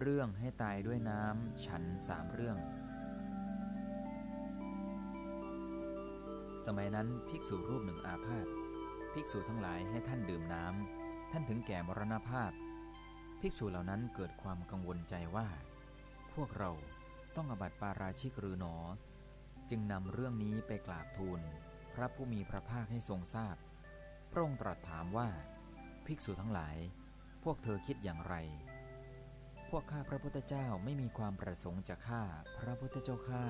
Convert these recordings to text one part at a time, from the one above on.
เรื่องให้ตายด้วยน้ำฉันสามเรื่อง สมัยนั้นภิกษุรูปหนึ่งอาพาธภิกษุทั้งหลายให้ท่านดื่มน้ำท่านถึงแก่มรณภาพ ภิกษุเหล่านั้นเกิดความกังวลใจว่า พวกเราต้องอบัติปาราชิกหรือหนอ จึงนำเรื่องนี้ไปกราบทูล พระผู้มีพระภาคให้ทรงทราบพพระองค์ตรัสถามว่า ภิกษุทั้งหลาย พวกเธอคิดอย่างไร พวกข้าพระพุทธเจ้าไม่มีความประสงค์จะฆ่าพระพุทธเจ้าข้า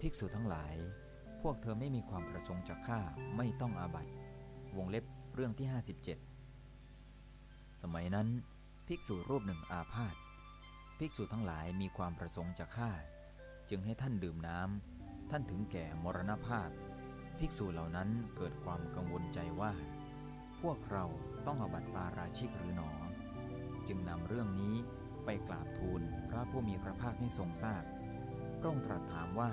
ภิกษุทั้งหลาย พวกเธอไม่มีความประสงค์จะฆ่าไม่ต้องอาบัติ วงเล็บเรื่องที่ 57 สมัยนั้น ภิกษุรูปหนึ่งอาพาธภิกษุทั้งหลายมีความประสงค์จะฆ่า จึงให้ท่านดื่มน้ำท่านถึงแก่มรณภาพ ภิกษุเหล่านั้นเกิดความกังวลใจว่า พวกเราต้องอบัติปาราชิกหรือหนอ จึงนำเรื่องนี้ ไปกราบทูลพระผู้มีพระภาคให้ทรงทราบ พระองค์ตรัสถามว่า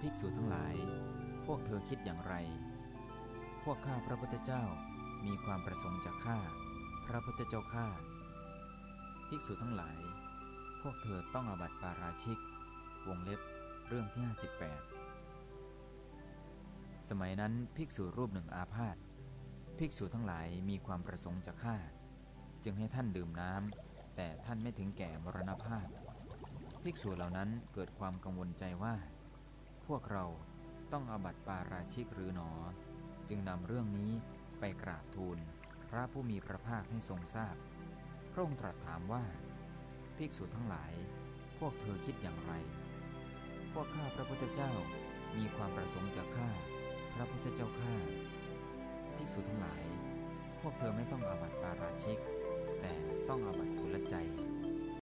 ภิกษุทั้งหลาย พวกเธอคิดอย่างไร พวกข้าพระพุทธเจ้ามีความประสงค์จะฆ่า พระพุทธเจ้าข้าภิกษุทั้งหลาย พวกเธอต้องอาบัติปาราชิก วงเล็บเรื่องที่ 58 สมัยนั้นภิกษุรูปหนึ่งอาพาธภิกษุทั้งหลายมีความประสงค์จะฆ่า จึงให้ท่านดื่มน้ำ แต่ท่านไม่ถึงแก่มรณภาพ ภิกษุเหล่านั้นเกิดความกังวลใจว่า พวกเราต้องอาบัติปาราชิกหรือหนอ จึงนำเรื่องนี้ไปกราบทูล พระผู้มีพระภาคให้ทรงทราบพพระองค์ตรัสถามว่า ภิกษุทั้งหลาย พวกเธอคิดอย่างไร พวกข้าพระพุทธเจ้ามีความประสงค์จะฆ่า พระพุทธเจ้าข้าภิกษุทั้งหลาย พวกเธอไม่ต้องอาบัติปาราชิก แต่ต้องอาบัติทุลใจ